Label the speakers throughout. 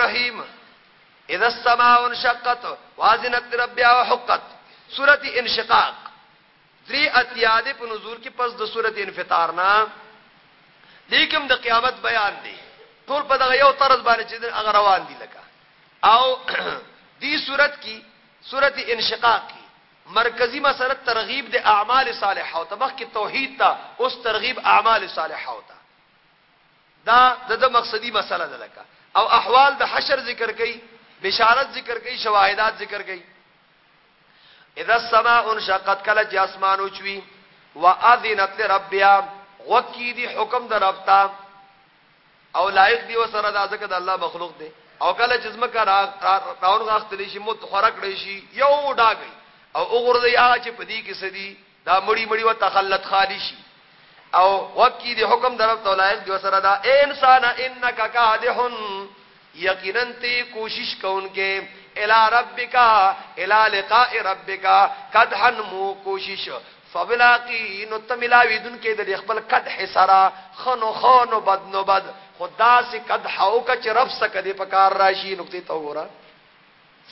Speaker 1: رحیم اذا السماء انشقت وازنت لربها وحقت سوره انشقاق درې اتیا د په نزول کې پس د سوره انفطار نه لیکم د قیامت بیان دی ټول په دغه یو طرز باندې چې هغه روان دي لکه او دی صورت کې صورت انشقاق کی مرکزی مسله ترغیب د اعمال صالحه او تبخ کې توحید ته اوس ترغیب اعمال صالحه دا د د مقصدی مسله ده لکه او احوال د حشر ذکر کړي بشارت ذکر کړي شواهدات ذکر کړي اذا السماء انشقت کله چې اسمان اوچوي واذنت لربها غوکی دی حکم در ربتا او لایق دی وسره د ازکه د الله مخلوق دی او کله چې زمکه راون غاختلی شي مت خورک دی شي یو ډاګي او وګورځي هغه چې پدی کې سدي دا مړی مړی و تخلت خالی شي او وکی دی حکم درب تو لائق دی وسره دا اے انسان انک کادحن یقینا تی کوشش کونکې الی ربک الی لقاء ربک کدحن مو کوشش فبلاقی نو تملاوی دن کې د خپل کدح سرا خنو خنو بد نو بد خدا سے کدح او کچ رب سکه دی پکار راشي نقطه تو ګورا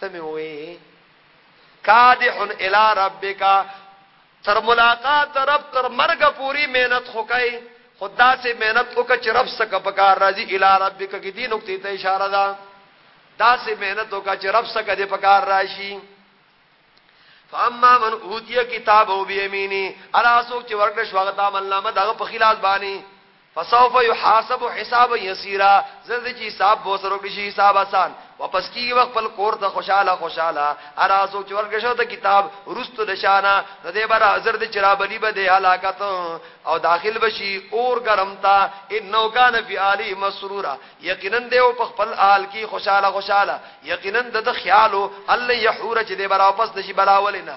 Speaker 1: سموي کادح الی ربک تر ملاقات رب تر مرګ پوری مهنت خو کوي خدا سے مهنت وکړه چې رب څخه پکار راځي الی ربک کې دې نقطې ته اشاره ده دا سه مهنت وکړه چې رب څخه دې پکار راشي فاما من اوتیه کتابه بیمینی الا سوک چې ورکړ شو هغه عمل نامه دغه په خلاص باندې فسوف یحاسب حسابا یسیرا زر دې چې حساب به ورسره وکړي شي حساب آسان واپس کیږي وخت خپل کور ته خوشاله خوشاله ارا څوک چې ورکړی شو ته کتاب وروسته د شانه نو دې به را زر دې چې رابلي به دې هلاکت او داخل به شي اور ګرم تا انه کان فی اهلی مسرورا یقینا دې او په خپل آل کې خوشاله خوشاله یقینا د خیالو الله یحور چې دې به را واپس نشي بلاولنه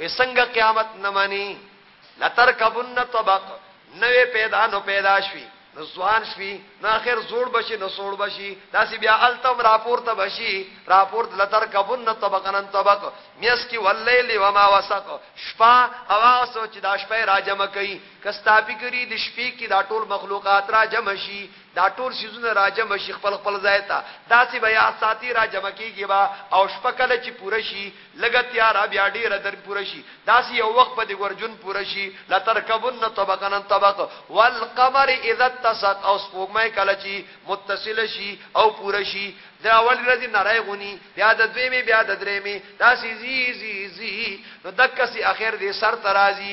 Speaker 1: وی سنگ قیامت نمانی لتر کبن طبق نوی پیدا نو پیدا شوی نو زوان شوی نو اخر زوړ بشی نو سوړ بشی داسی بیا التم راپور تا بشی راپور لتر کبن طبقنن طبق میس کی واللیل وما وسق شپا اوا سوچ دا شپا را جمع کئی کستا فکری د شپی کی دا ټول مخلوقات را جمع شی دا ټول سیزون را جمع شی خپل خپل ځای تا داسی بیا ساتی را جمع کیږي با او شپا کله چې پوره شي لږه تیاره بیا ډېره در پوره شي، داسې یو وخت به د ګورجون پوره شي، لترکبن طبقا عن طبق، والقمر اذا اتسق، او سپوږمۍ کله چې متصله شي او پوره شي، د اولې ورځې نری غوني، بیا د دویمې، بیا د درېیمې، داسې ځي، ځي، ځي، نو دقسې اخر دې سر ته راځي.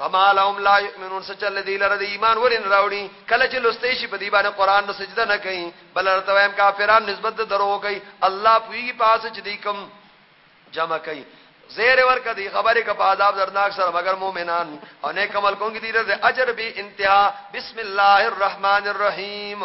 Speaker 1: فما لهم لا يؤمنون سچل دی لره دی ایمان ورین راوړي کله چې لستې شي په دی باندې قران نو سجده نه کوي بل ارته وایم کافران نسبت درو کوي الله پویږي پاس چې دی کم جمع کوي زیر ورکه دی خبره کا په عذاب درناک سره مگر مؤمنان او نیک عمل کوونکي دي د اجر به انتها بسم الله الرحمن الرحیم